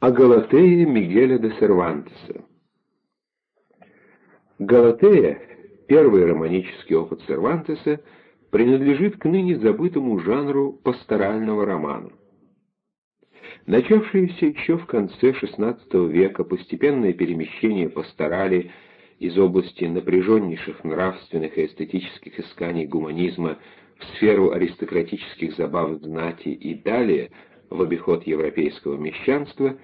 О Галатее Мигеля де Сервантеса Галатея, первый романический опыт Сервантеса, принадлежит к ныне забытому жанру пасторального романа. Начавшееся еще в конце XVI века постепенное перемещение пасторали из области напряженнейших нравственных и эстетических исканий гуманизма в сферу аристократических забав знати и далее в обиход европейского мещанства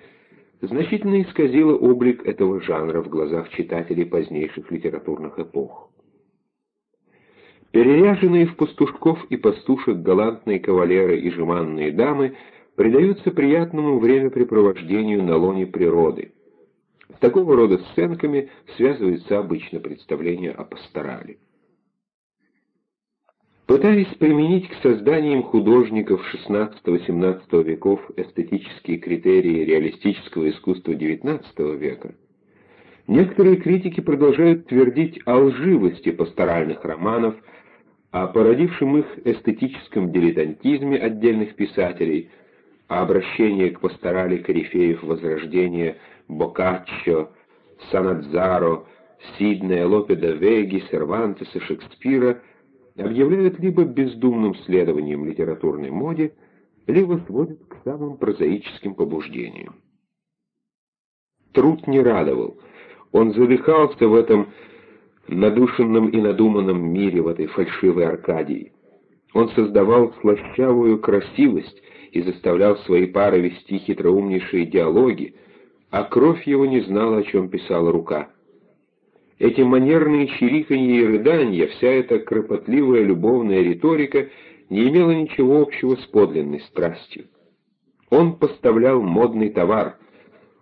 значительно исказило облик этого жанра в глазах читателей позднейших литературных эпох. Переряженные в пастушков и пастушек галантные кавалеры и жеманные дамы предаются приятному времяпрепровождению на лоне природы. С такого рода сценками связывается обычно представление о пасторале. Пытаясь применить к созданиям художников XVI-XVII веков эстетические критерии реалистического искусства XIX века, некоторые критики продолжают твердить о лживости пасторальных романов, о породившем их эстетическом дилетантизме отдельных писателей, о обращении к пасторали корифеев Возрождения Боккаччо, Санадзаро, Сиднея, Лопеда Веги, Сервантеса, Шекспира объявляют либо бездумным следованием литературной моде, либо сводят к самым прозаическим побуждениям. Труд не радовал, он задыхался в этом надушенном и надуманном мире, в этой фальшивой Аркадии. Он создавал слащавую красивость и заставлял свои пары вести хитроумнейшие диалоги, а кровь его не знала, о чем писала рука. Эти манерные чириканье и рыдания, вся эта кропотливая любовная риторика не имела ничего общего с подлинной страстью. Он поставлял модный товар,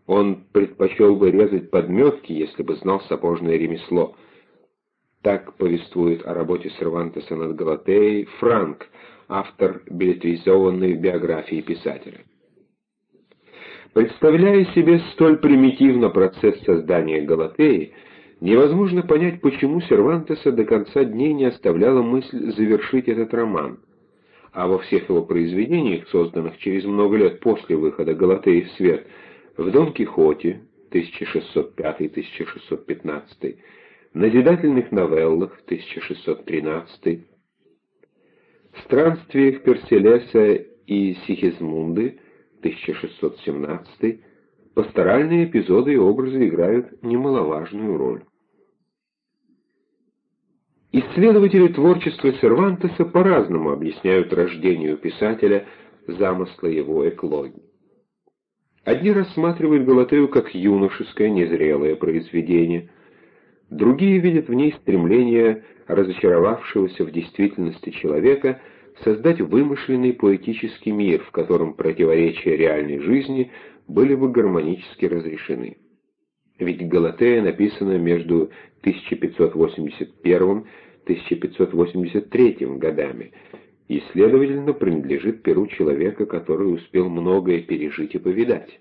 он предпочел бы резать подметки, если бы знал сапожное ремесло — так повествует о работе Сервантеса над Галатеей Франк, автор билетризованной биографии писателя. Представляя себе столь примитивно процесс создания Галатеи, невозможно понять, почему Сервантеса до конца дней не оставляла мысль завершить этот роман, а во всех его произведениях, созданных через много лет после выхода Галатеи в свет, в Дон Кихоте 1605-1615, назидательных новеллах 1613, странствиях Перселеса и Сихизмунды 1617, пасторальные эпизоды и образы играют немаловажную роль. Исследователи творчества Сервантеса по-разному объясняют рождению писателя замысла его эклогии. Одни рассматривают Галатею как юношеское, незрелое произведение – Другие видят в ней стремление разочаровавшегося в действительности человека создать вымышленный поэтический мир, в котором противоречия реальной жизни были бы гармонически разрешены. Ведь Галатея написана между 1581-1583 годами и, следовательно, принадлежит перу человека, который успел многое пережить и повидать.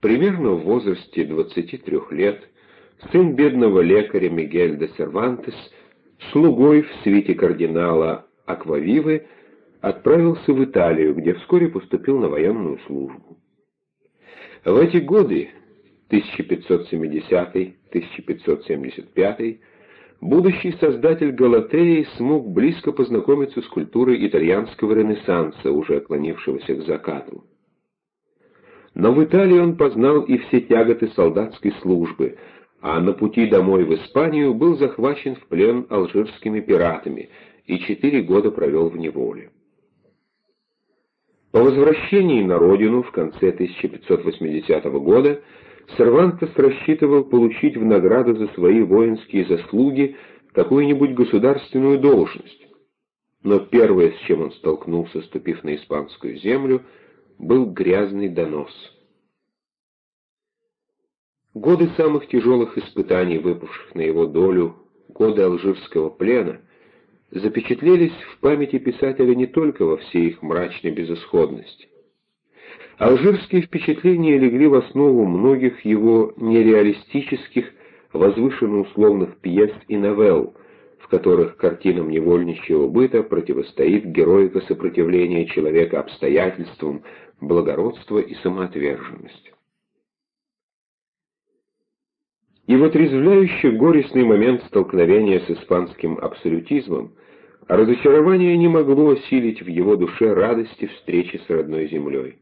Примерно в возрасте 23 лет сын бедного лекаря Мигель де Сервантес, слугой в свите кардинала Аквавивы, отправился в Италию, где вскоре поступил на военную службу. В эти годы, 1570-1575, будущий создатель Галатеи смог близко познакомиться с культурой итальянского ренессанса, уже отклонившегося к закату. Но в Италии он познал и все тяготы солдатской службы – а на пути домой в Испанию был захвачен в плен алжирскими пиратами и четыре года провел в неволе. По возвращении на родину в конце 1580 года Сервантес рассчитывал получить в награду за свои воинские заслуги какую-нибудь государственную должность. Но первое, с чем он столкнулся, ступив на испанскую землю, был грязный донос – Годы самых тяжелых испытаний, выпавших на его долю, годы алжирского плена, запечатлелись в памяти писателя не только во всей их мрачной безысходности. Алжирские впечатления легли в основу многих его нереалистических, возвышенно-условных пьес и новелл, в которых картинам невольничьего быта противостоит героика сопротивления человека обстоятельствам, благородство и самоотверженность. И в отрезвляющий горестный момент столкновения с испанским абсолютизмом разочарование не могло осилить в его душе радости встречи с родной землей.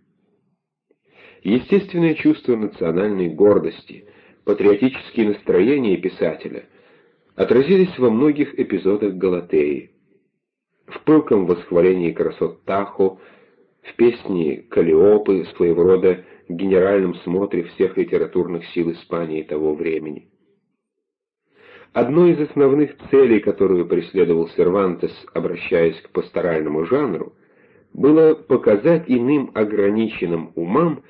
Естественное чувство национальной гордости, патриотические настроения писателя отразились во многих эпизодах Галатеи. В пылком восхвалении красот Тахо, в песне Калиопы, своего рода генеральном смотре всех литературных сил Испании того времени. Одной из основных целей, которую преследовал Сервантес, обращаясь к пасторальному жанру, было показать иным ограниченным умам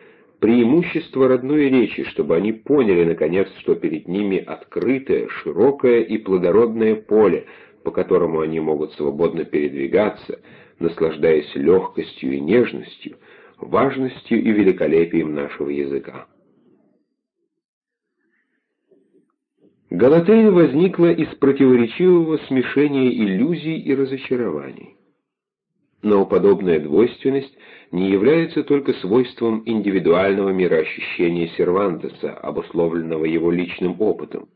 преимущество родной речи, чтобы они поняли, наконец, что перед ними открытое, широкое и плодородное поле, по которому они могут свободно передвигаться, наслаждаясь легкостью и нежностью, важностью и великолепием нашего языка. Галатея возникла из противоречивого смешения иллюзий и разочарований. Но подобная двойственность не является только свойством индивидуального мироощущения Сервантеса, обусловленного его личным опытом.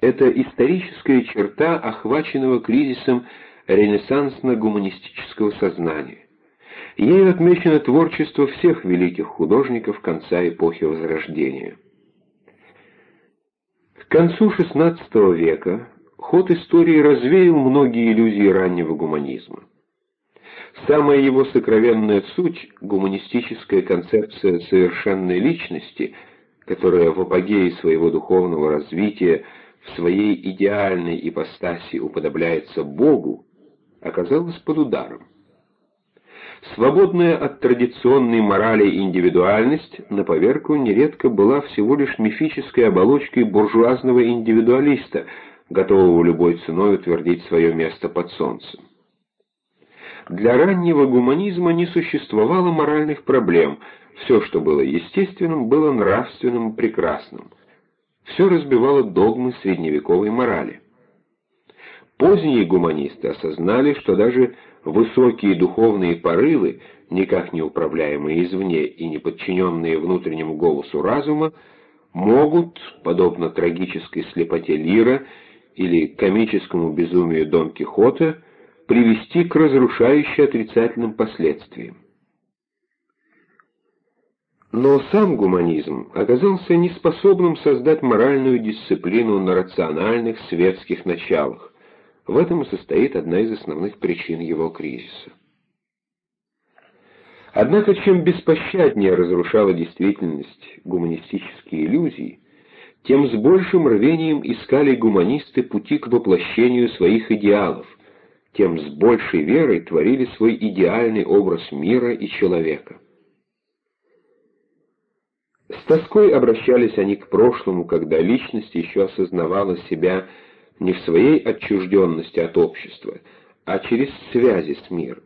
Это историческая черта охваченного кризисом ренессансно-гуманистического сознания. Ею отмечено творчество всех великих художников конца эпохи Возрождения. К концу XVI века ход истории развеял многие иллюзии раннего гуманизма. Самая его сокровенная суть — гуманистическая концепция совершенной личности, которая в апогее своего духовного развития в своей идеальной ипостаси уподобляется Богу, оказалась под ударом. Свободная от традиционной морали индивидуальность на поверку нередко была всего лишь мифической оболочкой буржуазного индивидуалиста, готового любой ценой утвердить свое место под солнцем. Для раннего гуманизма не существовало моральных проблем, все, что было естественным, было нравственным и прекрасным. Все разбивало догмы средневековой морали. Поздние гуманисты осознали, что даже высокие духовные порывы, никак не управляемые извне и не подчиненные внутреннему голосу разума, могут, подобно трагической слепоте Лира или комическому безумию Дон Кихота, привести к разрушающим отрицательным последствиям. Но сам гуманизм оказался неспособным создать моральную дисциплину на рациональных светских началах, в этом и состоит одна из основных причин его кризиса. Однако, чем беспощаднее разрушала действительность гуманистические иллюзии, тем с большим рвением искали гуманисты пути к воплощению своих идеалов, тем с большей верой творили свой идеальный образ мира и человека. С тоской обращались они к прошлому, когда личность еще осознавала себя не в своей отчужденности от общества, а через связи с миром.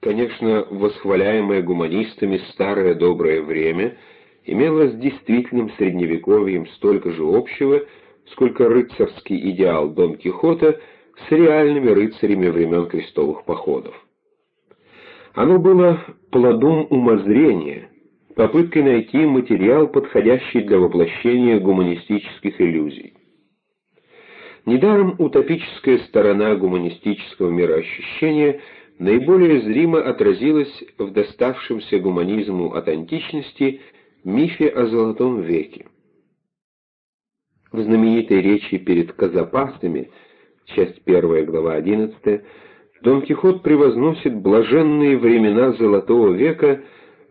Конечно, восхваляемое гуманистами старое доброе время имело с действительным средневековьем столько же общего, сколько рыцарский идеал Дон Кихота с реальными рыцарями времен крестовых походов. Оно было плодом умозрения, попыткой найти материал, подходящий для воплощения гуманистических иллюзий. Недаром утопическая сторона гуманистического мироощущения наиболее зримо отразилась в доставшемся гуманизму от античности мифе о Золотом веке. В знаменитой речи перед казапасами, часть 1, глава 11, Дон Кихот превозносит блаженные времена Золотого века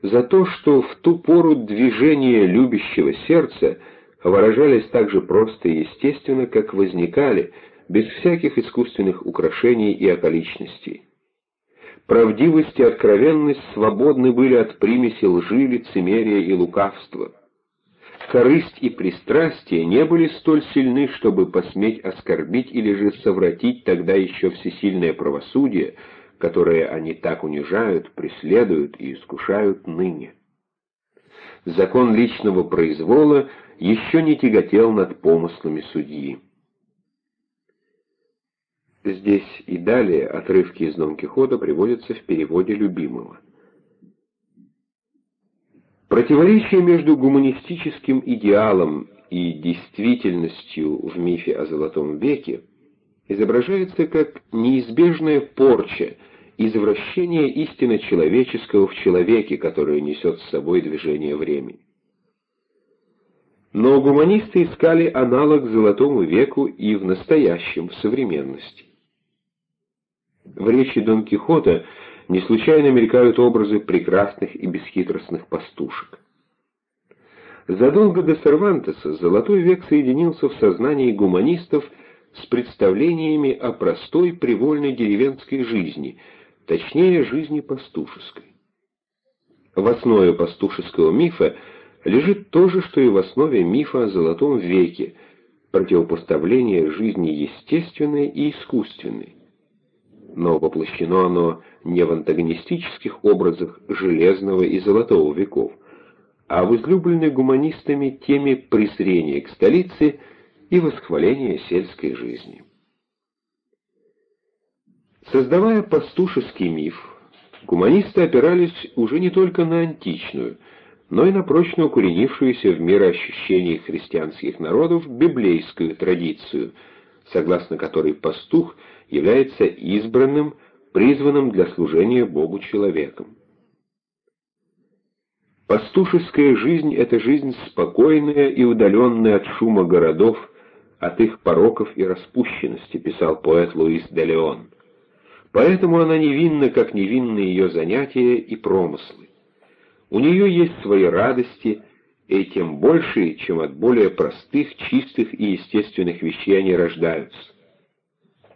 за то, что в ту пору движение любящего сердца – выражались так же просто и естественно, как возникали, без всяких искусственных украшений и околичностей. Правдивость и откровенность свободны были от примеси лжи, лицемерия и лукавства. Корысть и пристрастие не были столь сильны, чтобы посметь оскорбить или же совратить тогда еще всесильное правосудие, которое они так унижают, преследуют и искушают ныне. Закон личного произвола еще не тяготел над помыслами судьи. Здесь и далее отрывки из Дон Кихота приводятся в переводе любимого. Противоречие между гуманистическим идеалом и действительностью в мифе о Золотом веке изображается как неизбежная порча, извращение истины человеческого в человеке, которое несет с собой движение времени. Но гуманисты искали аналог Золотому веку и в настоящем, в современности. В речи Дон Кихота не случайно мелькают образы прекрасных и бесхитростных пастушек. Задолго до Сервантеса Золотой век соединился в сознании гуманистов с представлениями о простой привольной деревенской жизни, точнее жизни пастушеской. В основе пастушеского мифа лежит то же, что и в основе мифа о Золотом веке, противопоставление жизни естественной и искусственной. Но воплощено оно не в антагонистических образах Железного и Золотого веков, а в излюбленной гуманистами теме презрения к столице и восхваления сельской жизни. Создавая пастушеский миф, гуманисты опирались уже не только на античную, но и на прочно укоренившуюся в мироощущении христианских народов библейскую традицию, согласно которой пастух является избранным, призванным для служения Богу человеком. Пастушеская жизнь — это жизнь спокойная и удаленная от шума городов, от их пороков и распущенности, писал поэт Луис де Леон. Поэтому она невинна, как невинны ее занятия и промыслы. У нее есть свои радости, и тем больше, чем от более простых, чистых и естественных вещей они рождаются.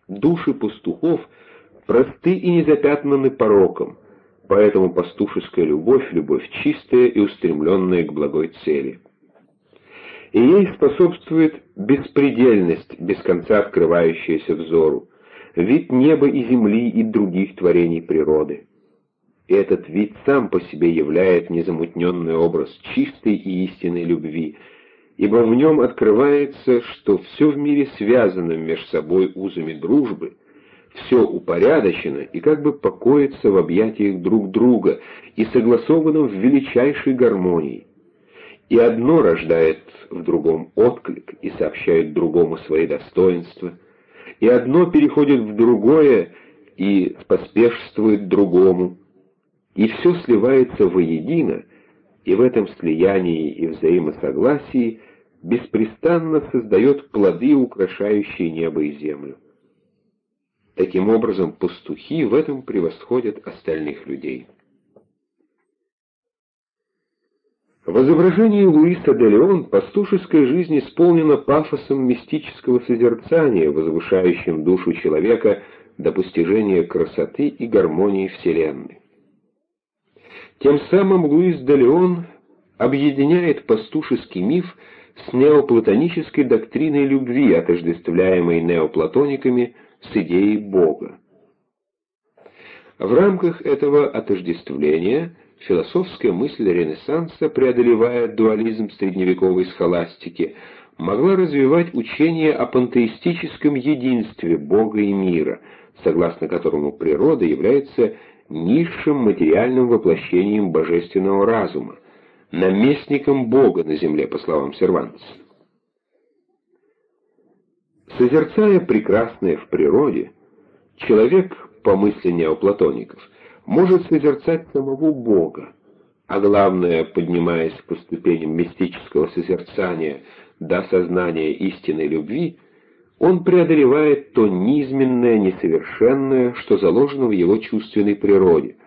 Души пастухов — просты и не запятнаны пороком, поэтому пастушеская любовь — любовь чистая и устремленная к благой цели. И ей способствует беспредельность, без конца открывающаяся взору, вид неба и земли и других творений природы. И этот вид сам по себе являет незамутненный образ чистой и истинной любви, ибо в нем открывается, что все в мире связано между собой узами дружбы — все упорядочено и как бы покоится в объятиях друг друга и согласовано в величайшей гармонии. И одно рождает в другом отклик и сообщает другому свои достоинства, и одно переходит в другое и поспешствует другому, и все сливается воедино, и в этом слиянии и взаимосогласии беспрестанно создает плоды, украшающие небо и землю. Таким образом, пастухи в этом превосходят остальных людей. В изображении Луиса де Леон пастушеская жизнь исполнена пафосом мистического созерцания, возвышающим душу человека до постижения красоты и гармонии Вселенной. Тем самым Луис де Леон объединяет пастушеский миф с неоплатонической доктриной любви, отождествляемой неоплатониками – с идеей Бога. В рамках этого отождествления философская мысль Ренессанса, преодолевая дуализм средневековой схоластики, могла развивать учение о пантеистическом единстве Бога и мира, согласно которому природа является низшим материальным воплощением божественного разума, наместником Бога на земле, по словам Сервантеса. Созерцая прекрасное в природе, человек, по мысли неоплатоников, может созерцать самого Бога, а главное, поднимаясь по ступеням мистического созерцания до сознания истинной любви, он преодолевает то низменное, несовершенное, что заложено в его чувственной природе,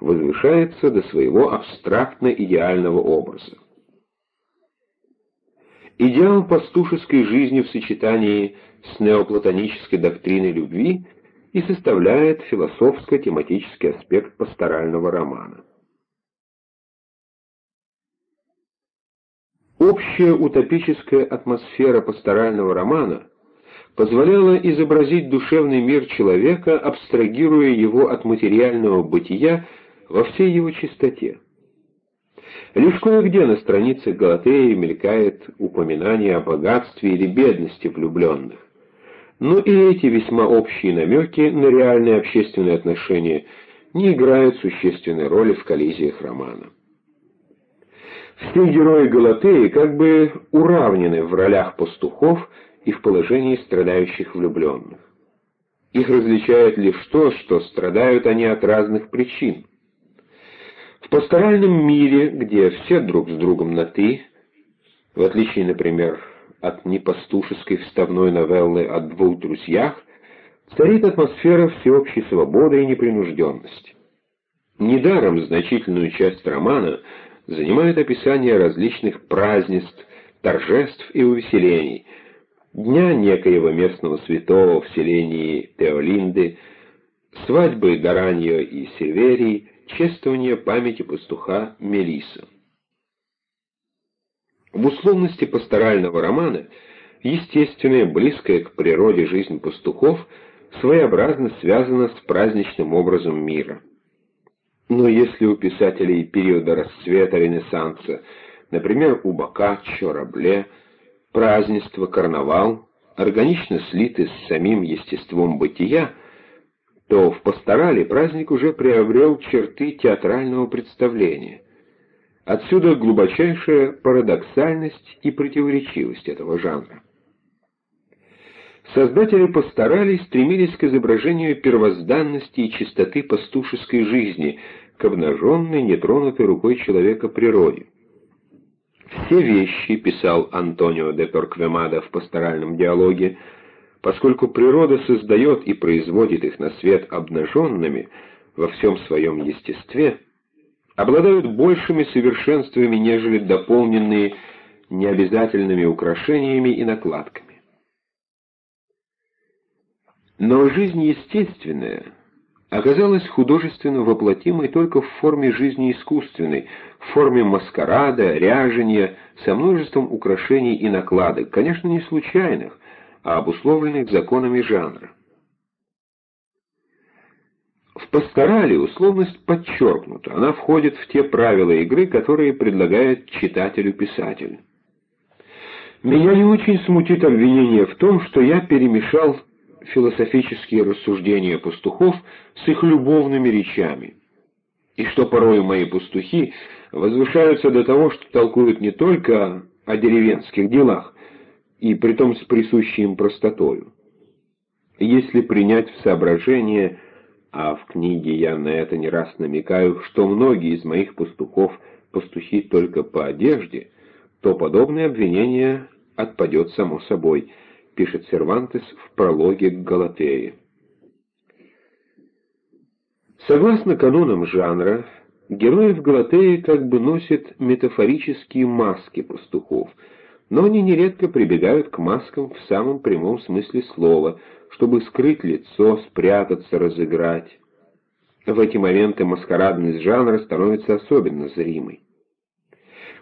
возвышается до своего абстрактно-идеального образа. Идеал пастушеской жизни в сочетании с неоплатонической доктриной любви и составляет философско-тематический аспект пасторального романа. Общая утопическая атмосфера пасторального романа позволяла изобразить душевный мир человека, абстрагируя его от материального бытия во всей его чистоте. Лишь кое-где на страницах Галатеи мелькает упоминание о богатстве или бедности влюбленных. Но и эти весьма общие намеки на реальные общественные отношения не играют существенной роли в коллизиях романа. Все герои Галатеи как бы уравнены в ролях пастухов и в положении страдающих влюбленных. Их различает лишь то, что страдают они от разных причин. В пасторальном мире, где все друг с другом на «ты», в отличие, например, от непастушеской вставной новеллы о двух друзьях, царит атмосфера всеобщей свободы и непринужденности. Недаром значительную часть романа занимает описание различных празднеств, торжеств и увеселений, дня некоего местного святого в селении Теолинды, свадьбы Дараньо и Северии, чествования памяти пастуха Мелиса. В условности пасторального романа естественная, близкая к природе жизнь пастухов своеобразно связана с праздничным образом мира. Но если у писателей периода расцвета Ренессанса, например, у Боккаччо, Рабле, празднество, карнавал органично слиты с самим естеством бытия, то в пасторале праздник уже приобрел черты театрального представления. Отсюда глубочайшая парадоксальность и противоречивость этого жанра. Создатели постарались, стремились к изображению первозданности и чистоты пастушеской жизни, к обнаженной, нетронутой рукой человека природе. «Все вещи», — писал Антонио де Торквемада в пасторальном диалоге, поскольку природа создает и производит их на свет обнаженными во всем своем естестве, обладают большими совершенствами, нежели дополненные необязательными украшениями и накладками. Но жизнь естественная оказалась художественно воплотимой только в форме жизни искусственной, в форме маскарада, ряжения, со множеством украшений и накладок, конечно, не случайных, а обусловленных законами жанра. В пасторале условность подчеркнута, она входит в те правила игры, которые предлагает читателю писатель. Меня не очень смутит обвинение в том, что я перемешал философические рассуждения пастухов с их любовными речами, и что порой мои пастухи возвышаются до того, что толкуют не только о деревенских делах, и притом с присущей им простотою. Если принять в соображение, а в книге я на это не раз намекаю, что многие из моих пастухов пастухи только по одежде, то подобное обвинение отпадет само собой – пишет Сервантес в прологе к Галатее. Согласно канонам жанра, герои в Галатее как бы носят метафорические маски пастухов, но они нередко прибегают к маскам в самом прямом смысле слова, чтобы скрыть лицо, спрятаться, разыграть. В эти моменты маскарадность жанра становится особенно зримой.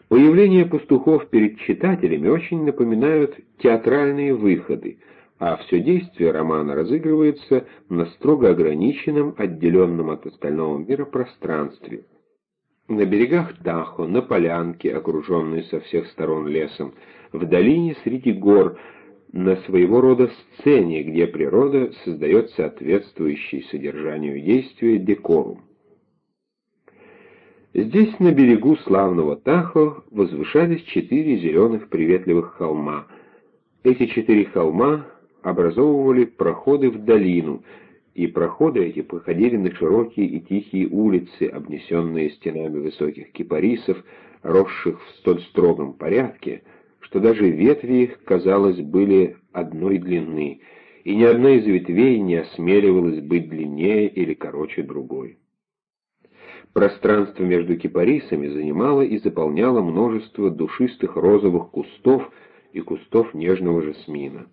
Появление пастухов перед читателями очень напоминают театральные выходы, а все действие романа разыгрывается на строго ограниченном, отделенном от остального мира пространстве. На берегах Тахо, на полянке, окруженной со всех сторон лесом, в долине среди гор, на своего рода сцене, где природа создает соответствующий содержанию действия декорум. Здесь, на берегу славного Тахо, возвышались четыре зеленых приветливых холма. Эти четыре холма образовывали проходы в долину, и проходы эти походили на широкие и тихие улицы, обнесенные стенами высоких кипарисов, росших в столь строгом порядке, что даже ветви их, казалось, были одной длины, и ни одна из ветвей не осмеливалась быть длиннее или короче другой. Пространство между кипарисами занимало и заполняло множество душистых розовых кустов и кустов нежного жасмина.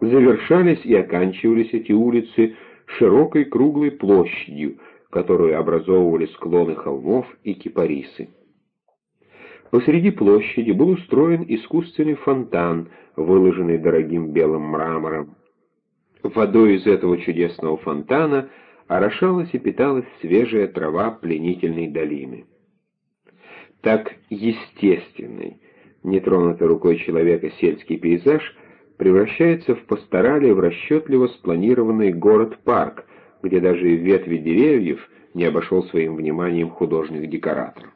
Завершались и оканчивались эти улицы широкой круглой площадью, которую образовывали склоны холмов и кипарисы. Посреди площади был устроен искусственный фонтан, выложенный дорогим белым мрамором. Водой из этого чудесного фонтана – орошалась и питалась свежая трава пленительной долины. Так естественный, нетронутый рукой человека сельский пейзаж превращается в пасторале в расчетливо спланированный город-парк, где даже ветви деревьев не обошел своим вниманием художник-декоратор.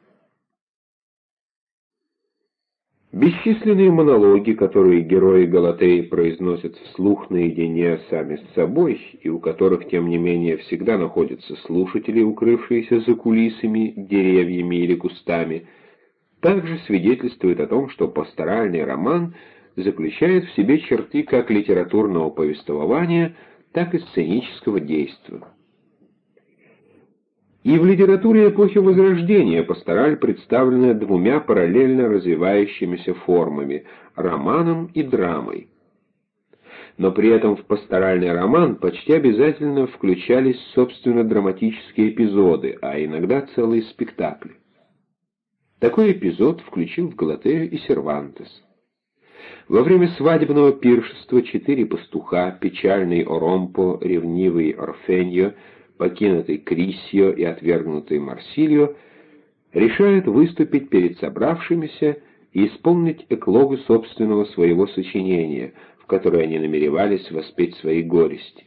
Бесчисленные монологи, которые герои Галатеи произносят вслух наедине сами с собой, и у которых, тем не менее, всегда находятся слушатели, укрывшиеся за кулисами, деревьями или кустами, также свидетельствуют о том, что пасторальный роман заключает в себе черты как литературного повествования, так и сценического действия. И в литературе эпохи Возрождения пастораль представлена двумя параллельно развивающимися формами — романом и драмой. Но при этом в пасторальный роман почти обязательно включались собственно драматические эпизоды, а иногда целые спектакли. Такой эпизод включил в Галатею и Сервантес. Во время свадебного пиршества четыре пастуха, печальный Оромпо, ревнивый Орфеньо — покинутый Крисио и отвергнутый Марсилио, решают выступить перед собравшимися и исполнить эклогу собственного своего сочинения, в которой они намеревались воспеть свои горести.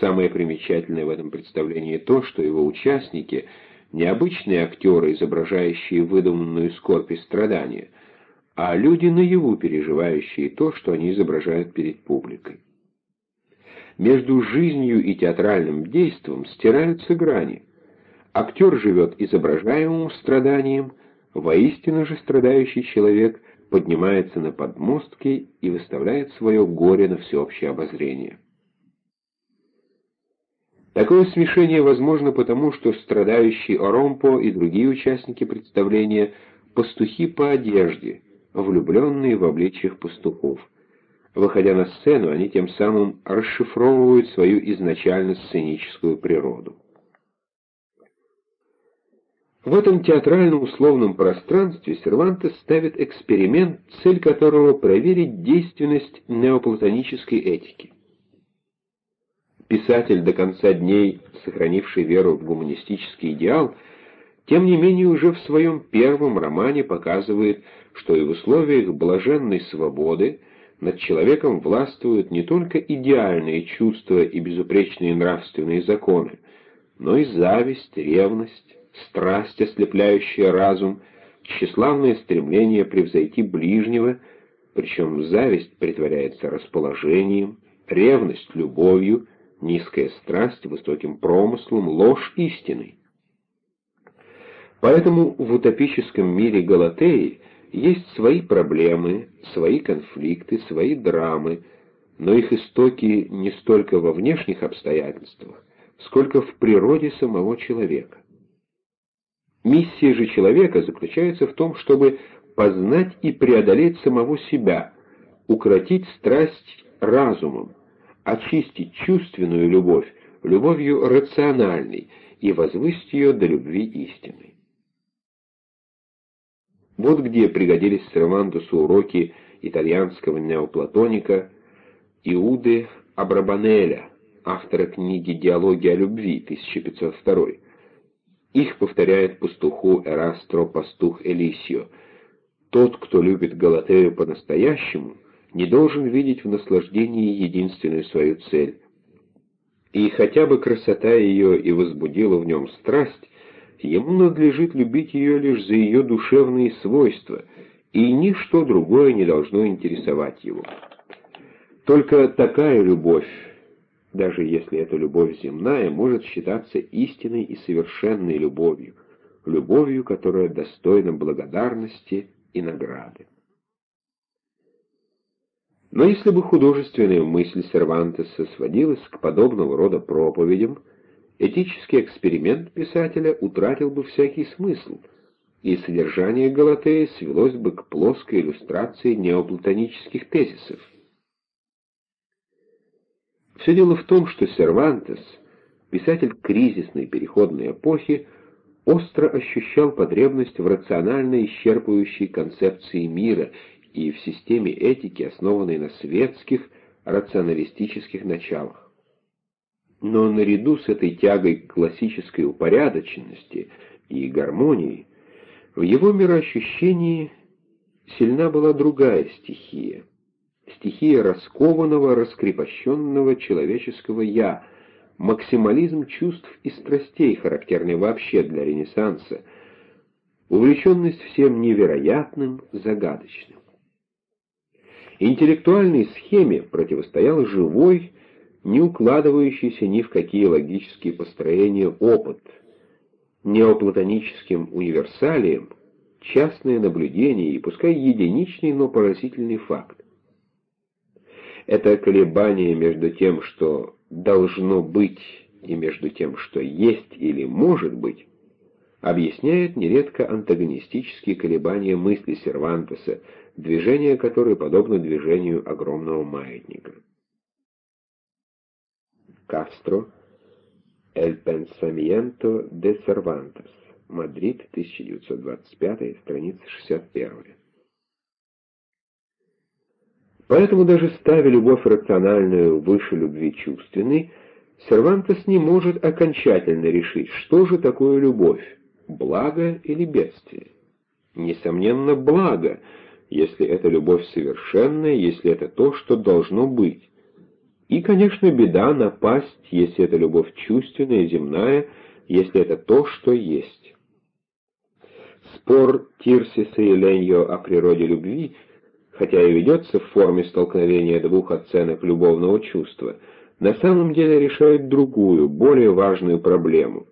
Самое примечательное в этом представлении то, что его участники — необычные актеры, изображающие выдуманную скорбь и страдания, а люди наяву переживающие то, что они изображают перед публикой между жизнью и театральным действом стираются грани. Актер живет изображаемым страданием, воистину же страдающий человек поднимается на подмостки и выставляет свое горе на всеобщее обозрение. Такое смешение возможно потому, что страдающий Оромпо и другие участники представления – пастухи по одежде, влюбленные в обличьях пастухов – Выходя на сцену, они тем самым расшифровывают свою изначально сценическую природу. В этом театрально-условном пространстве Сервантес ставит эксперимент, цель которого проверить действенность неоплатонической этики. Писатель, до конца дней сохранивший веру в гуманистический идеал, тем не менее уже в своем первом романе показывает, что и в условиях блаженной свободы над человеком властвуют не только идеальные чувства и безупречные нравственные законы, но и зависть, ревность, страсть, ослепляющая разум, тщеславное стремление превзойти ближнего, причем зависть притворяется расположением, ревность — любовью, низкая страсть — высоким промыслом, ложь — истиной. Поэтому в утопическом мире Галатеи есть свои проблемы, свои конфликты, свои драмы, но их истоки не столько во внешних обстоятельствах, сколько в природе самого человека. Миссия же человека заключается в том, чтобы познать и преодолеть самого себя, укротить страсть разумом, очистить чувственную любовь любовью рациональной и возвысить ее до любви истинной. Вот где пригодились Сервантесу уроки итальянского неоплатоника Иуды Абрабанеля, автора книги «Диалоги о любви» 1502. Их повторяет пастуху Эрастро пастух Элисио. Тот, кто любит Галатею по-настоящему, не должен видеть в наслаждении единственную свою цель. И хотя бы красота ее и возбудила в нем страсть, ему надлежит любить ее лишь за ее душевные свойства, и ничто другое не должно интересовать его. Только такая любовь, даже если эта любовь земная, может считаться истинной и совершенной любовью, любовью, которая достойна благодарности и награды. Но если бы художественная мысль Сервантеса сводилась к подобного рода проповедям, этический эксперимент писателя утратил бы всякий смысл, и содержание Галатеи свелось бы к плоской иллюстрации неоплатонических тезисов. Все дело в том, что Сервантес, писатель кризисной переходной эпохи, остро ощущал потребность в рационально исчерпывающей концепции мира и в системе этики, основанной на светских, рационалистических началах. Но наряду с этой тягой к классической упорядоченности и гармонии, в его мироощущении сильна была другая стихия. Стихия раскованного, раскрепощенного человеческого «я», максимализм чувств и страстей, характерный вообще для Ренессанса, увлеченность всем невероятным, загадочным. Интеллектуальной схеме противостоял живой, не укладывающийся ни в какие логические построения опыт, неоплатоническим универсалием, частное наблюдение и пускай единичный, но поразительный факт. Это колебание между тем, что должно быть, и между тем, что есть или может быть, объясняет нередко антагонистические колебания мысли Сервантеса, движение которой подобно движению огромного маятника. Кастро, «El pensamiento de Cervantes», Мадрид, 1925, страница 61. Поэтому даже ставя любовь рациональную выше любви чувственной, Сервантес не может окончательно решить, что же такое любовь, благо или бедствие. Несомненно, благо, если это любовь совершенная, если это то, что должно быть. И, конечно, беда, напасть, если это любовь чувственная, земная, если это то, что есть. Спор Тирсиса и Леньо о природе любви, хотя и ведется в форме столкновения двух оценок любовного чувства, на самом деле решает другую, более важную проблему.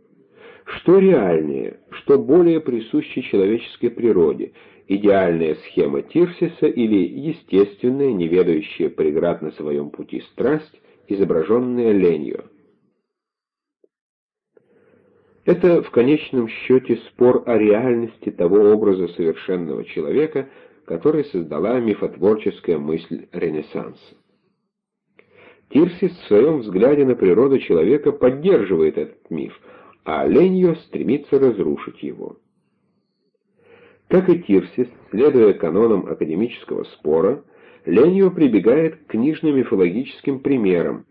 Что реальнее, что более присуще человеческой природе – идеальная схема Тирсиса или естественная, не ведающая преград на своем пути страсть, изображенная ленью. Это в конечном счете спор о реальности того образа совершенного человека, который создала мифотворческая мысль Ренессанса. Тирсис в своем взгляде на природу человека поддерживает этот миф, а Леньо стремится разрушить его. Как и Тирсис, следуя канонам академического спора, Леньо прибегает к книжно-мифологическим примерам,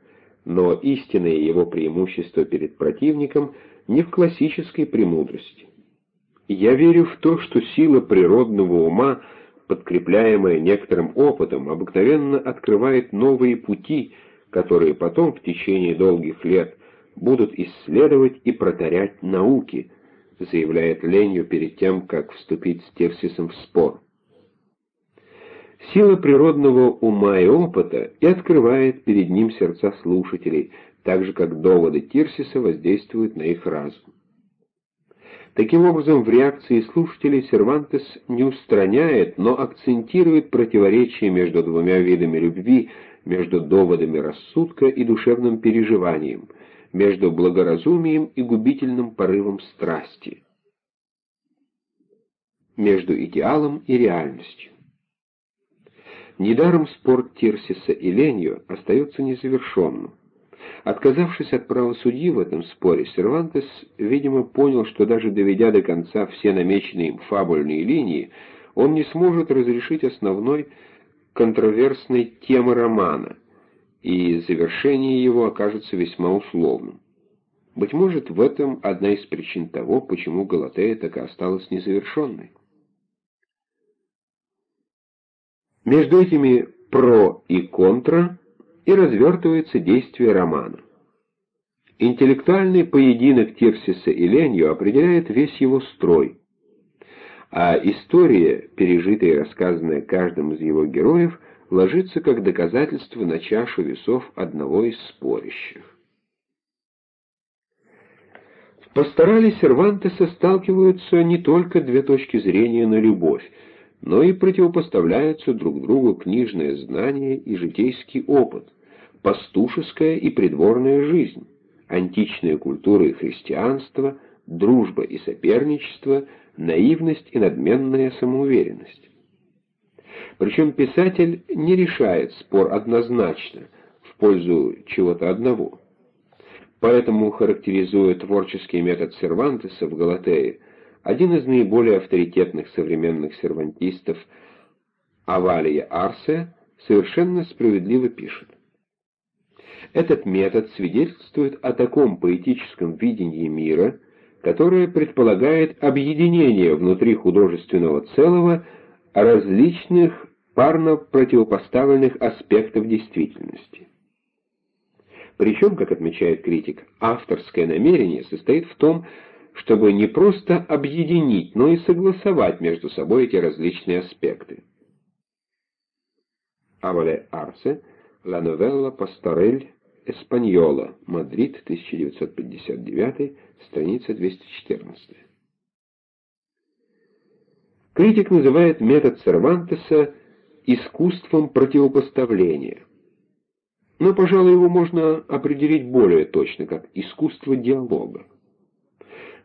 но истинное его преимущество перед противником не в классической премудрости. Я верю в то, что сила природного ума, подкрепляемая некоторым опытом, обыкновенно открывает новые пути, которые потом в течение долгих лет будут исследовать и протарять науки – заявляет Ленью перед тем, как вступить с Тирсисом в спор. Сила природного ума и опыта и открывает перед ним сердца слушателей, так же как доводы Тирсиса воздействуют на их разум. Таким образом, в реакции слушателей Сервантес не устраняет, но акцентирует противоречие между двумя видами любви, между доводами рассудка и душевным переживанием – между благоразумием и губительным порывом страсти, между идеалом и реальностью. Недаром спор Тирсиса и Ленью остается незавершенным. Отказавшись от права судьи в этом споре, Сервантес, видимо, понял, что даже доведя до конца все намеченные им фабульные линии, он не сможет разрешить основной контроверсной темы романа, и завершение его окажется весьма условным. Быть может, в этом одна из причин того, почему Галатея так и осталась незавершенной. Между этими «про» и «контра» и развертывается действие романа. Интеллектуальный поединок Тирсиса и Ленью определяет весь его строй, а история, пережитая и рассказанная каждым из его героев – ложится как доказательство на чашу весов одного из спорящих. В пасторали Сервантеса сталкиваются не только две точки зрения на любовь, но и противопоставляются друг другу книжное знание и житейский опыт, пастушеская и придворная жизнь, античная культура и христианство, дружба и соперничество, наивность и надменная самоуверенность. Причем писатель не решает спор однозначно, в пользу чего-то одного. Поэтому, характеризуя творческий метод Сервантеса в Галатее, один из наиболее авторитетных современных сервантистов, Авалия Арсе, совершенно справедливо пишет. Этот метод свидетельствует о таком поэтическом видении мира, которое предполагает объединение внутри художественного целого различных парно противопоставленных аспектов действительности. Причем, как отмечает критик, авторское намерение состоит в том, чтобы не просто объединить, но и согласовать между собой эти различные аспекты. Авале Арсе, La Novella Pastorel Española, Мадрид, 1959, страница 214. Критик называет метод Сервантеса искусством противопоставления. Но, пожалуй, его можно определить более точно, как искусство диалога.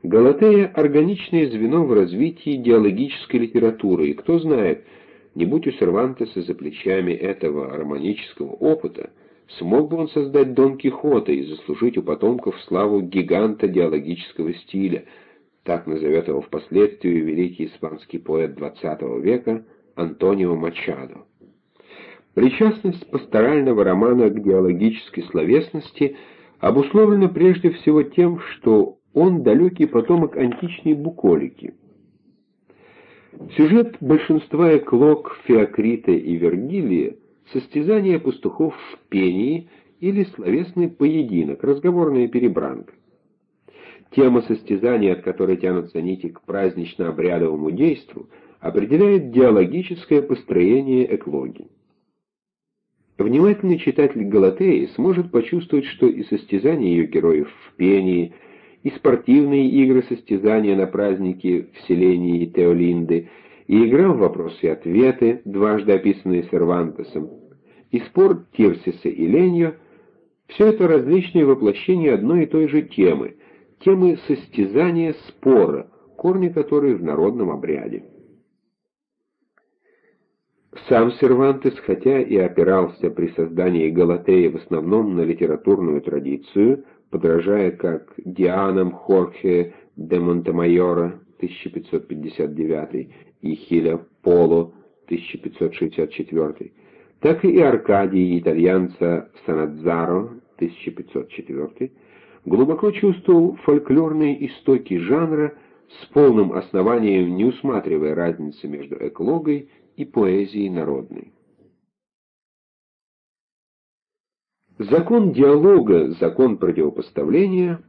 Галатея — органичное звено в развитии диалогической литературы, и кто знает, не будь у Сервантеса за плечами этого романического опыта, смог бы он создать Дон Кихота и заслужить у потомков славу гиганта диалогического стиля, так назовет его впоследствии великий испанский поэт XX века Антонио Мачадо. Причастность пасторального романа к диалогической словесности обусловлена прежде всего тем, что он далекий потомок античной буколики. Сюжет большинства эклог Феокрита и Вергилия — состязание пастухов в пении или словесный поединок, разговорная перебранка. Тема состязания, от которой тянутся нити к празднично-обрядовому действу, определяет диалогическое построение эклоги. Внимательный читатель Галатеи сможет почувствовать, что и состязание ее героев в пении — и спортивные игры состязания на празднике в селении Теолинды, и игра в вопросы и ответы, дважды описанные Сервантесом, и спор Тирсиса и Леньо — все это различные воплощения одной и той же темы, темы состязания спора, корни которой в народном обряде. Сам Сервантес, хотя и опирался при создании Галатеи в основном на литературную традицию, подражая как Дианам Хорхе де Монтемайора 1559 и Хиля Поло 1564, так и Аркадий итальянца Санадзаро 1504, глубоко чувствовал фольклорные истоки жанра, с полным основанием не усматривая разницы между эклогой и поэзией народной. Закон диалога, закон противопоставления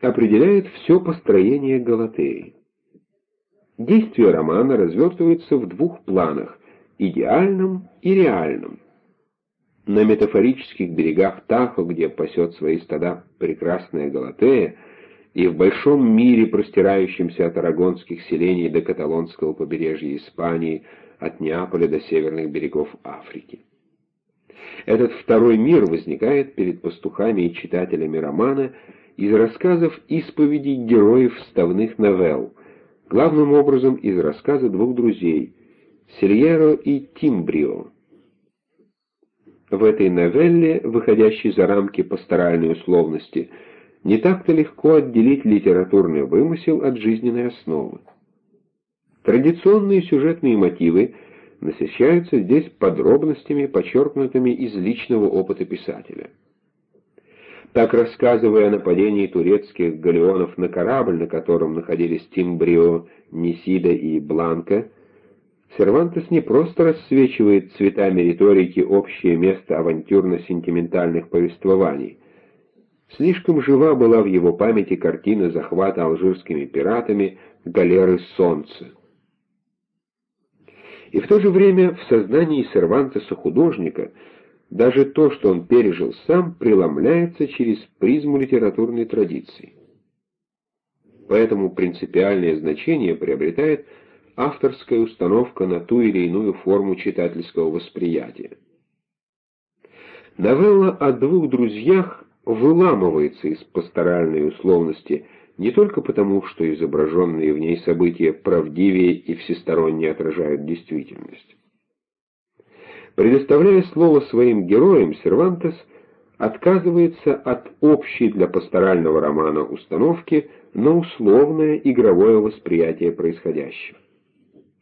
определяет все построение Галатеи. Действие романа развертывается в двух планах – идеальном и реальном. На метафорических берегах Тахо, где пасет свои стада прекрасная Галатея, и в большом мире, простирающемся от арагонских селений до каталонского побережья Испании, от Неаполя до северных берегов Африки. Этот второй мир возникает перед пастухами и читателями романа из рассказов исповедей героев вставных новелл, главным образом из рассказа двух друзей — Сильеро и Тимбрио. В этой новелле, выходящей за рамки пасторальной условности, не так-то легко отделить литературный вымысел от жизненной основы. Традиционные сюжетные мотивы — насыщаются здесь подробностями, подчеркнутыми из личного опыта писателя. Так, рассказывая о нападении турецких галеонов на корабль, на котором находились Тимбрио, Несида и Бланка, Сервантес не просто рассвечивает цветами риторики общее место авантюрно-сентиментальных повествований. Слишком жива была в его памяти картина захвата алжирскими пиратами галеры «Солнце». И в то же время в сознании Сервантеса художника даже то, что он пережил сам, преломляется через призму литературной традиции. Поэтому принципиальное значение приобретает авторская установка на ту или иную форму читательского восприятия. Новелла о двух друзьях выламывается из пасторальной условности – не только потому, что изображенные в ней события правдивее и всесторонне отражают действительность. Предоставляя слово своим героям, Сервантес отказывается от общей для пасторального романа установки на условное игровое восприятие происходящего.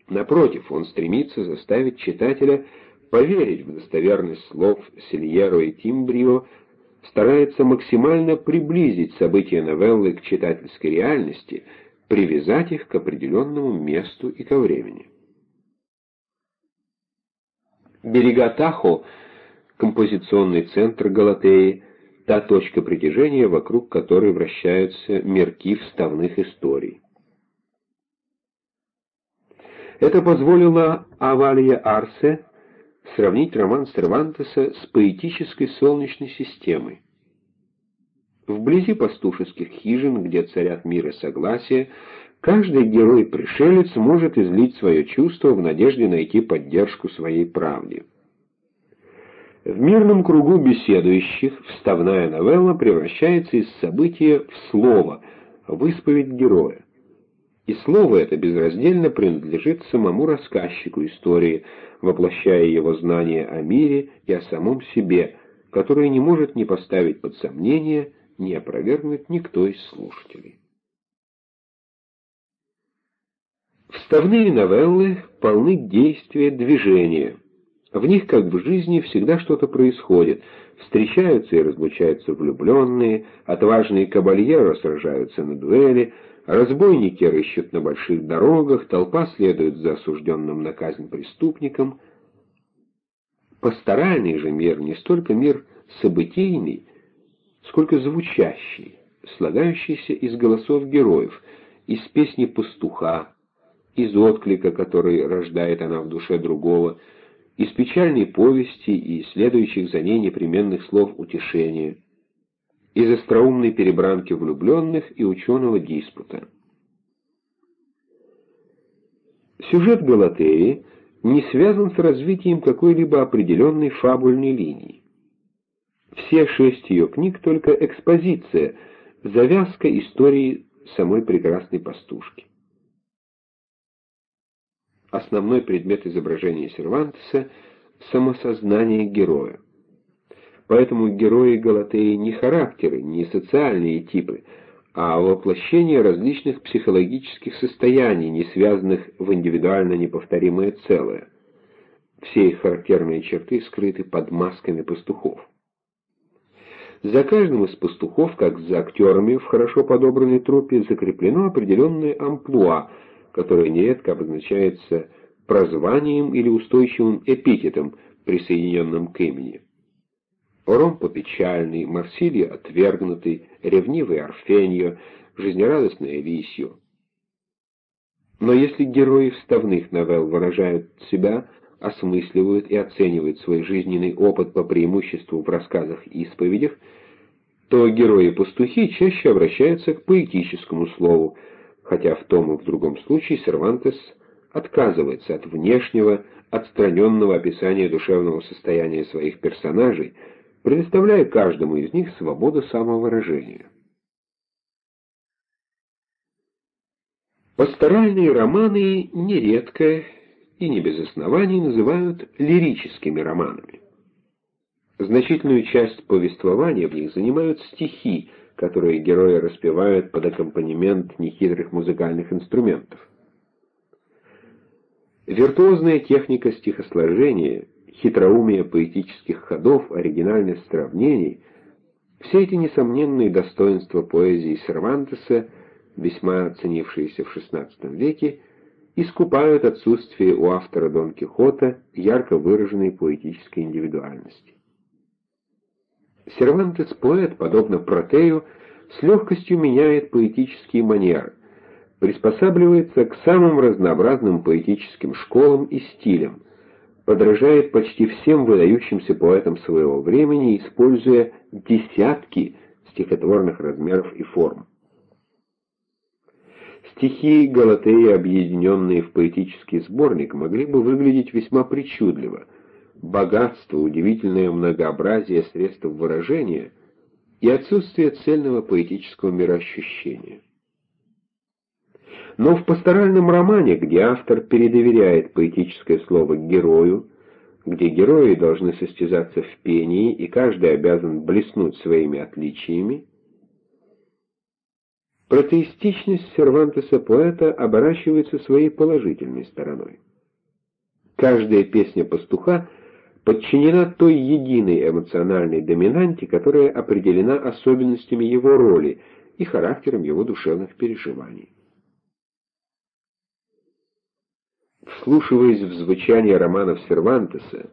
Напротив, он стремится заставить читателя поверить в достоверность слов Сильеро и Тимбрио старается максимально приблизить события новеллы к читательской реальности, привязать их к определенному месту и ко времени. Берега Тахо, композиционный центр Галатеи, та точка притяжения, вокруг которой вращаются мерки вставных историй. Это позволило Авалия Арсе сравнить роман Сервантеса с поэтической солнечной системой. Вблизи пастушеских хижин, где царят мир и согласие, каждый герой-пришелец может излить свое чувство в надежде найти поддержку своей правде. В мирном кругу беседующих вставная новелла превращается из события в слово, в исповедь героя. И слово это безраздельно принадлежит самому рассказчику истории, воплощая его знания о мире и о самом себе, которое не может ни поставить под сомнение, ни опровергнуть никто из слушателей. Вставные новеллы полны действия, движения. В них, как в жизни, всегда что-то происходит. Встречаются и разлучаются влюбленные, отважные кабальеро сражаются на дуэли, разбойники рыщут на больших дорогах, толпа следует за осужденным на казнь преступником. Пасторальный же мир не столько мир событийный, сколько звучащий, слагающийся из голосов героев, из песни пастуха, из отклика, который рождает она в душе другого, из печальной повести и следующих за ней непременных слов утешения, из остроумной перебранки влюбленных и ученого диспута. Сюжет Галатеи не связан с развитием какой-либо определенной фабульной линии. Все шесть ее книг — только экспозиция, завязка истории самой прекрасной пастушки. Основной предмет изображения Сервантеса — самосознание героя. Поэтому герои Галатеи не характеры, не социальные типы, а воплощение различных психологических состояний, не связанных в индивидуально неповторимое целое. Все их характерные черты скрыты под масками пастухов. За каждым из пастухов, как за актерами в хорошо подобранной труппе, закреплено определенное амплуа, которое нередко обозначается прозванием или устойчивым эпитетом, присоединенным к имени. Ромпо печальный, Марсилия отвергнутый, ревнивый Арфеньо, жизнерадостный Элисио. Но если герои вставных новелл выражают себя, осмысливают и оценивают свой жизненный опыт по преимуществу в рассказах и исповедях, то герои-пастухи чаще обращаются к поэтическому слову, хотя в том и в другом случае Сервантес отказывается от внешнего, отстраненного описания душевного состояния своих персонажей, предоставляя каждому из них свободу самовыражения. Пасторальные романы нередко и не без оснований называют лирическими романами. Значительную часть повествования в них занимают стихи, которые герои распевают под аккомпанемент нехитрых музыкальных инструментов. Виртуозная техника стихосложения, хитроумие поэтических ходов, оригинальность сравнений — все эти несомненные достоинства поэзии Сервантеса, весьма оценившиеся в XVI веке, искупают отсутствие у автора Дон Кихота ярко выраженной поэтической индивидуальности. Сервантес поэт, подобно Протею, с легкостью меняет поэтические манеры, приспосабливается к самым разнообразным поэтическим школам и стилям, подражает почти всем выдающимся поэтам своего времени, используя десятки стихотворных размеров и форм. Стихи Галатеи, объединенные в поэтический сборник, могли бы выглядеть весьма причудливо. Богатство, удивительное многообразие средств выражения и отсутствие цельного поэтического мироощущения. Но в пасторальном романе, где автор передоверяет поэтическое слово герою, где герои должны состязаться в пении и каждый обязан блеснуть своими отличиями, Протеистичность Сервантеса поэта оборачивается своей положительной стороной. Каждая песня пастуха подчинена той единой эмоциональной доминанте, которая определена особенностями его роли и характером его душевных переживаний. Вслушиваясь в звучание романов Сервантеса,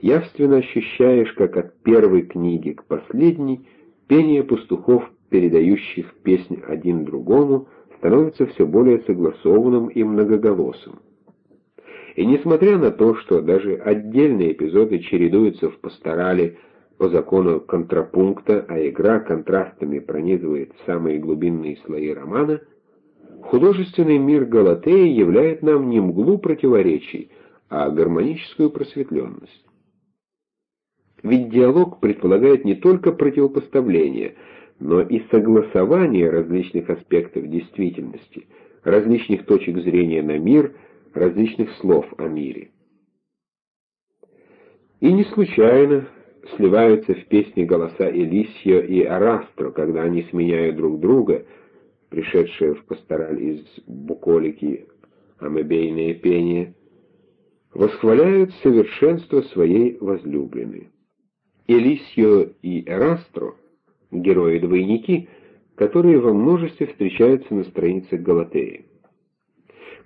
явственно ощущаешь, как от первой книги к последней Пение пастухов, передающих песнь один другому, становится все более согласованным и многоголосым. И несмотря на то, что даже отдельные эпизоды чередуются в пасторале по закону контрапункта, а игра контрастами пронизывает самые глубинные слои романа, художественный мир Галатеи являет нам не мглу противоречий, а гармоническую просветленность. Ведь диалог предполагает не только противопоставление, но и согласование различных аспектов действительности, различных точек зрения на мир, различных слов о мире. И не случайно сливаются в песне голоса Элисио и Арастро, когда они сменяют друг друга, пришедшие в пастораль из буколики амебейное пение, восхваляют совершенство своей возлюбленной. Элисио и Эрастро — герои-двойники, которые во множестве встречаются на страницах Галатеи.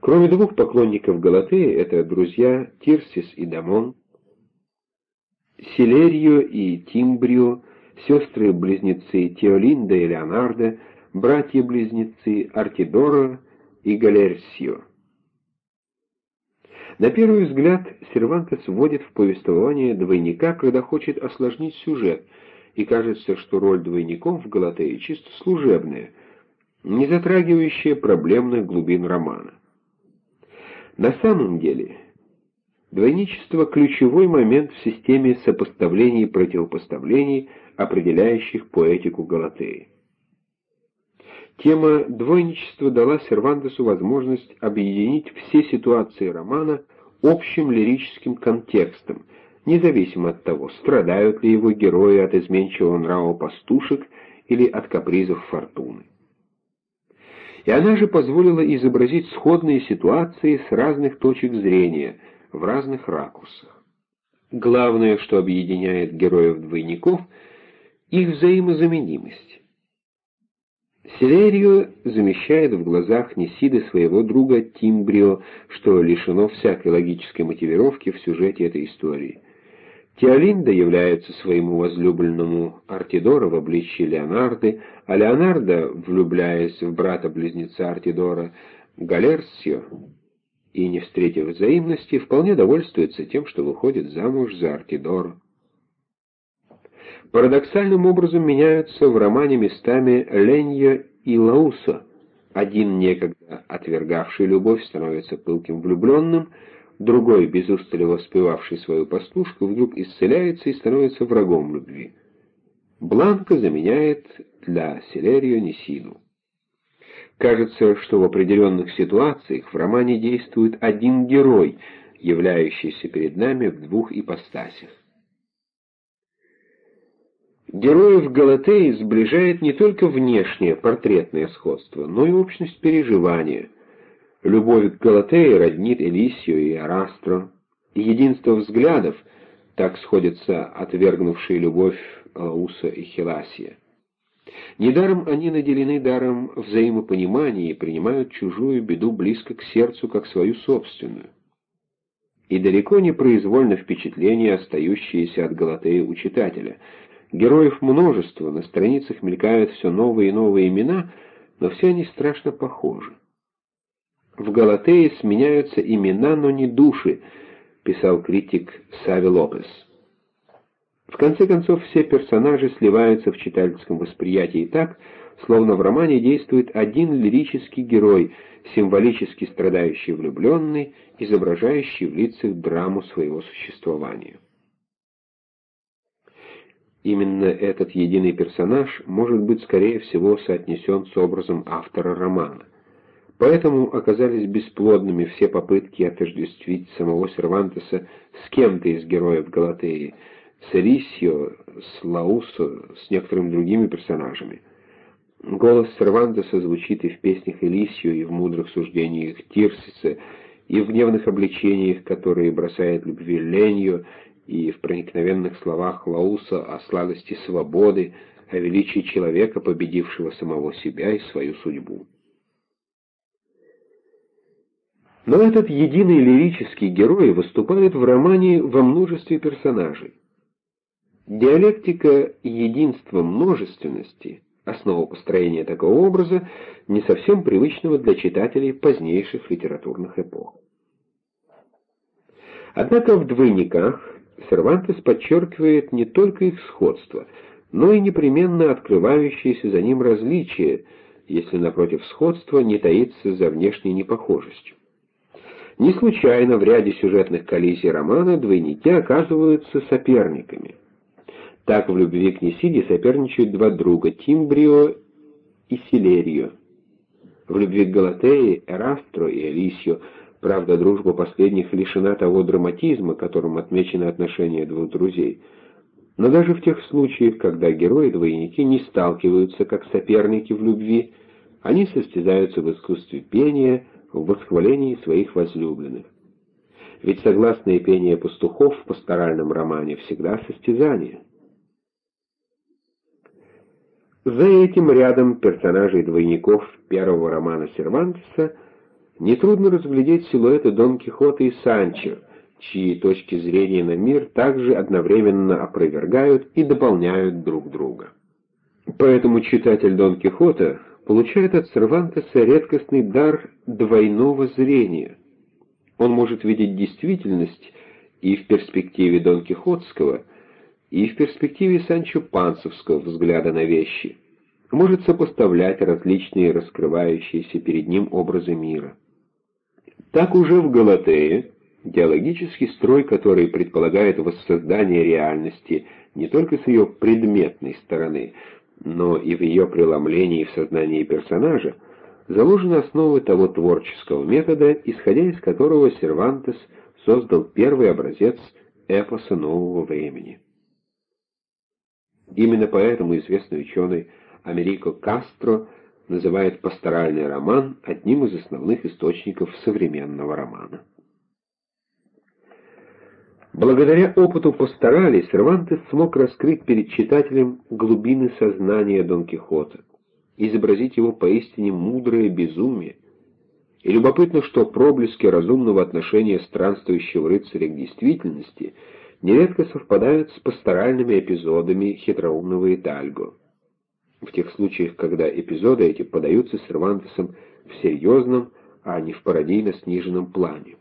Кроме двух поклонников Галатеи, это друзья Тирсис и Дамон, Силерио и Тимбрио, сестры-близнецы Теолинда и Леонардо, братья-близнецы Артидора и Галерсио. На первый взгляд Сервантес вводит в повествование двойника, когда хочет осложнить сюжет, и кажется, что роль двойников в Галатее чисто служебная, не затрагивающая проблемных глубин романа. На самом деле, двойничество – ключевой момент в системе сопоставлений и противопоставлений, определяющих поэтику Галатеи. Тема двойничества дала Сервантесу возможность объединить все ситуации романа общим лирическим контекстом, независимо от того, страдают ли его герои от изменчивого нрава пастушек или от капризов фортуны. И она же позволила изобразить сходные ситуации с разных точек зрения, в разных ракурсах. Главное, что объединяет героев-двойников, их взаимозаменимость. Селерио замещает в глазах Несиды своего друга Тимбрио, что лишено всякой логической мотивировки в сюжете этой истории. Теолинда является своему возлюбленному Артидора в обличье Леонарды, а Леонардо, влюбляясь в брата-близнеца Артидора, Галерсио, и, не встретив взаимности, вполне довольствуется тем, что выходит замуж за Артидора парадоксальным образом меняются в романе местами Ленья и Лаусо. Один, некогда отвергавший любовь, становится пылким влюбленным, другой, без устали воспевавший свою пастушку, вдруг исцеляется и становится врагом любви. Бланка заменяет для Селерио Несиду. Кажется, что в определенных ситуациях в романе действует один герой, являющийся перед нами в двух ипостасях. Героев Галатеи сближает не только внешнее портретное сходство, но и общность переживания. Любовь к Галатее роднит Элисию и Арастро. Единство взглядов, так сходятся отвергнувшие любовь Лауса и Хеласия. Недаром они наделены даром взаимопонимания и принимают чужую беду близко к сердцу, как свою собственную. И далеко не произвольно впечатление, остающееся от Галатеи у читателя – Героев множество, на страницах мелькают все новые и новые имена, но все они страшно похожи. В Галатее сменяются имена, но не души, писал критик Сави Лопес. В конце концов, все персонажи сливаются в читательском восприятии так, словно в романе действует один лирический герой, символически страдающий влюбленный, изображающий в лицах драму своего существования. Именно этот единый персонаж может быть, скорее всего, соотнесен с образом автора романа. Поэтому оказались бесплодными все попытки отождествить самого Сервантеса с кем-то из героев Галатеи, с Элисио, с Лаусо, с некоторыми другими персонажами. Голос Сервантеса звучит и в песнях Элисио, и в мудрых суждениях Тирсиса, и в гневных обличениях, которые бросает любви Ленью, и в проникновенных словах Лауса о сладости свободы, о величии человека, победившего самого себя и свою судьбу. Но этот единый лирический герой выступает в романе во множестве персонажей. Диалектика единства множественности — основа построения такого образа, не совсем привычного для читателей позднейших литературных эпох. Однако в «Двойниках» Сервантес подчеркивает не только их сходство, но и непременно открывающееся за ним различие, если напротив сходства не таится за внешней непохожестью. Не случайно в ряде сюжетных коллизий романа двойники оказываются соперниками. Так в «Любви к Несиде» соперничают два друга — Тимбрио и Силерио. В «Любви к Галатее» — Эрастро и Элисио — Правда, дружба последних лишена того драматизма, которым отмечено отношение двух друзей. Но даже в тех случаях, когда герои-двойники не сталкиваются как соперники в любви, они состязаются в искусстве пения, в восхвалении своих возлюбленных. Ведь согласное пение пастухов в пасторальном романе всегда состязание. За этим рядом персонажей двойников первого романа Сервантеса Нетрудно разглядеть силуэты Дон Кихота и Санчо, чьи точки зрения на мир также одновременно опровергают и дополняют друг друга. Поэтому читатель Дон Кихота получает от Сервантеса редкостный дар двойного зрения. Он может видеть действительность и в перспективе Дон Кихотского, и в перспективе Санчо Пансовского взгляда на вещи, может сопоставлять различные раскрывающиеся перед ним образы мира. Так уже в Галатее геологический строй, который предполагает воссоздание реальности не только с ее предметной стороны, но и в ее преломлении в сознании персонажа, заложена основа того творческого метода, исходя из которого Сервантес создал первый образец эпоса нового времени. Именно поэтому известный ученый Америко Кастро – называет пасторальный роман одним из основных источников современного романа. Благодаря опыту пасторали Сервантес смог раскрыть перед читателем глубины сознания Дон Кихота, изобразить его поистине мудрое безумие. И любопытно, что проблески разумного отношения странствующего рыцаря к действительности нередко совпадают с пасторальными эпизодами хитроумного Итальго в тех случаях, когда эпизоды эти подаются Сервантесом в серьезном, а не в пародийно сниженном плане.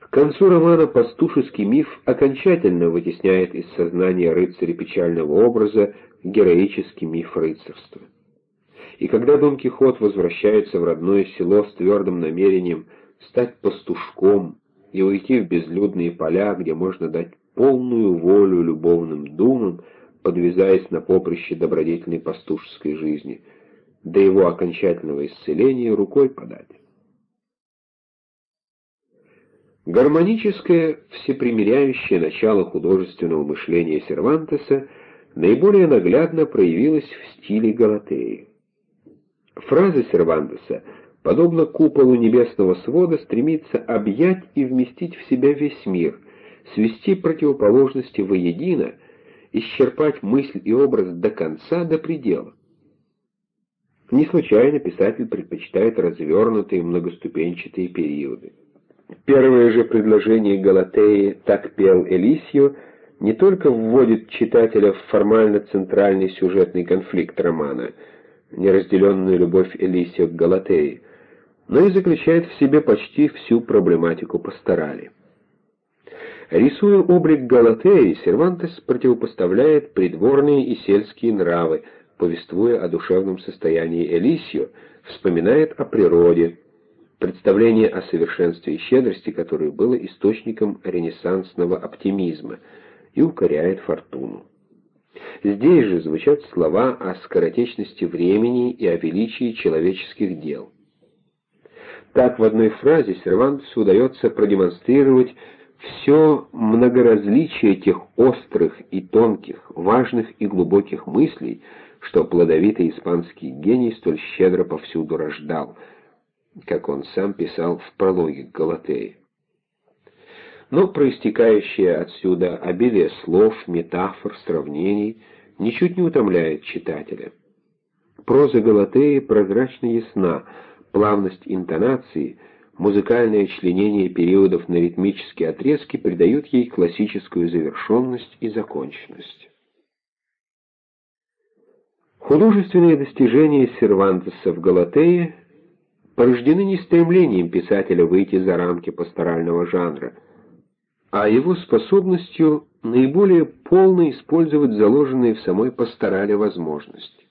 К концу романа пастушеский миф окончательно вытесняет из сознания рыцаря печального образа героический миф рыцарства. И когда Дон Кихот возвращается в родное село с твердым намерением стать пастушком и уйти в безлюдные поля, где можно дать полную волю любовным думам, подвязаясь на поприще добродетельной пастушеской жизни, до его окончательного исцеления рукой подать. Гармоническое, всепримиряющее начало художественного мышления Сервантеса наиболее наглядно проявилось в стиле Галатеи. Фраза Сервантеса, подобно куполу небесного свода, стремится объять и вместить в себя весь мир, свести противоположности воедино — исчерпать мысль и образ до конца, до предела. Не случайно писатель предпочитает развернутые многоступенчатые периоды. Первое же предложение Галатеи «Так пел Элисио» не только вводит читателя в формально центральный сюжетный конфликт романа, неразделенную любовь Элисио к Галатее, но и заключает в себе почти всю проблематику пасторали. Рисуя облик Галатеи, Сервантес противопоставляет придворные и сельские нравы, повествуя о душевном состоянии Элисио, вспоминает о природе, представление о совершенстве и щедрости, которое было источником ренессансного оптимизма, и укоряет фортуну. Здесь же звучат слова о скоротечности времени и о величии человеческих дел. Так в одной фразе Сервантесу удается продемонстрировать все многоразличие тех острых и тонких, важных и глубоких мыслей, что плодовитый испанский гений столь щедро повсюду рождал, как он сам писал в прологе к Галатее. Но проистекающее отсюда обилие слов, метафор, сравнений ничуть не утомляет читателя. Проза Галатеи прозрачно ясна, плавность интонации — музыкальное членение периодов на ритмические отрезки придают ей классическую завершенность и законченность. Художественные достижения Сервантеса в Галатее порождены не стремлением писателя выйти за рамки пасторального жанра, а его способностью наиболее полно использовать заложенные в самой пасторале возможности.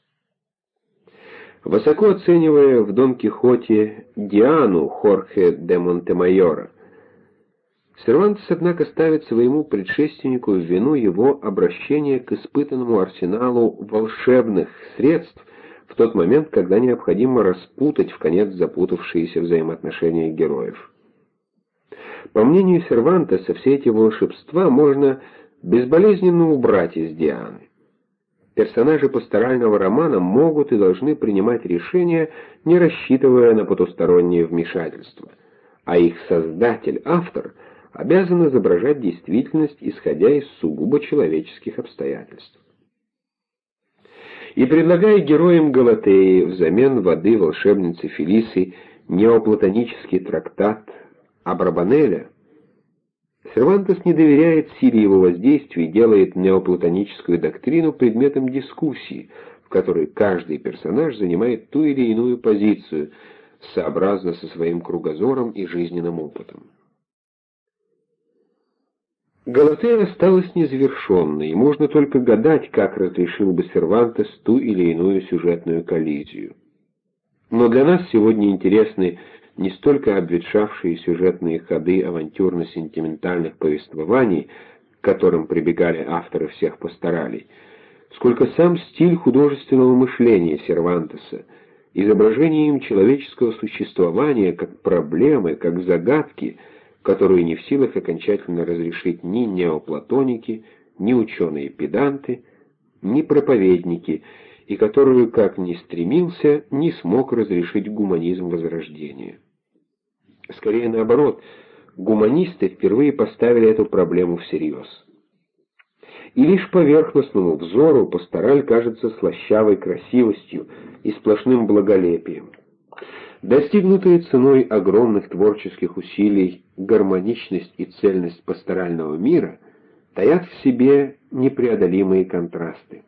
Высоко оценивая в Дон Кихоте Диану Хорхе де Монтемайора, Сервантес, однако, ставит своему предшественнику в вину его обращение к испытанному арсеналу волшебных средств в тот момент, когда необходимо распутать в конец запутавшиеся взаимоотношения героев. По мнению Сервантеса, все эти волшебства можно безболезненно убрать из Дианы. Персонажи пасторального романа могут и должны принимать решения, не рассчитывая на потустороннее вмешательство, а их создатель, автор, обязан изображать действительность, исходя из сугубо человеческих обстоятельств. И предлагая героям Галатеи взамен воды волшебницы Фелисы неоплатонический трактат Абрабанеля, Сервантес не доверяет силе его воздействия и делает неоплатоническую доктрину предметом дискуссии, в которой каждый персонаж занимает ту или иную позицию, сообразно со своим кругозором и жизненным опытом. Галатея осталась незавершенной, и можно только гадать, как разрешил бы Сервантес ту или иную сюжетную коллизию. Но для нас сегодня интересны не столько обветшавшие сюжетные ходы авантюрно-сентиментальных повествований, к которым прибегали авторы всех пасторалей, сколько сам стиль художественного мышления Сервантеса, изображение им человеческого существования как проблемы, как загадки, которую не в силах окончательно разрешить ни неоплатоники, ни ученые-педанты, ни проповедники, и которую, как ни стремился, не смог разрешить гуманизм Возрождения. Скорее наоборот, гуманисты впервые поставили эту проблему всерьез. И лишь поверхностному взору пастораль кажется слащавой красивостью и сплошным благолепием. Достигнутые ценой огромных творческих усилий гармоничность и цельность пасторального мира таят в себе непреодолимые контрасты.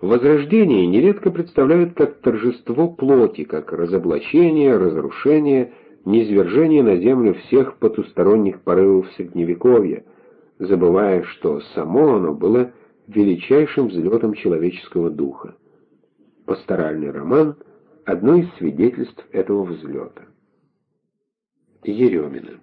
Возрождение нередко представляют как торжество плоти, как разоблачение, разрушение, низвержение на землю всех потусторонних порывов Средневековья, забывая, что само оно было величайшим взлетом человеческого духа. Пасторальный роман — одно из свидетельств этого взлета. Еремина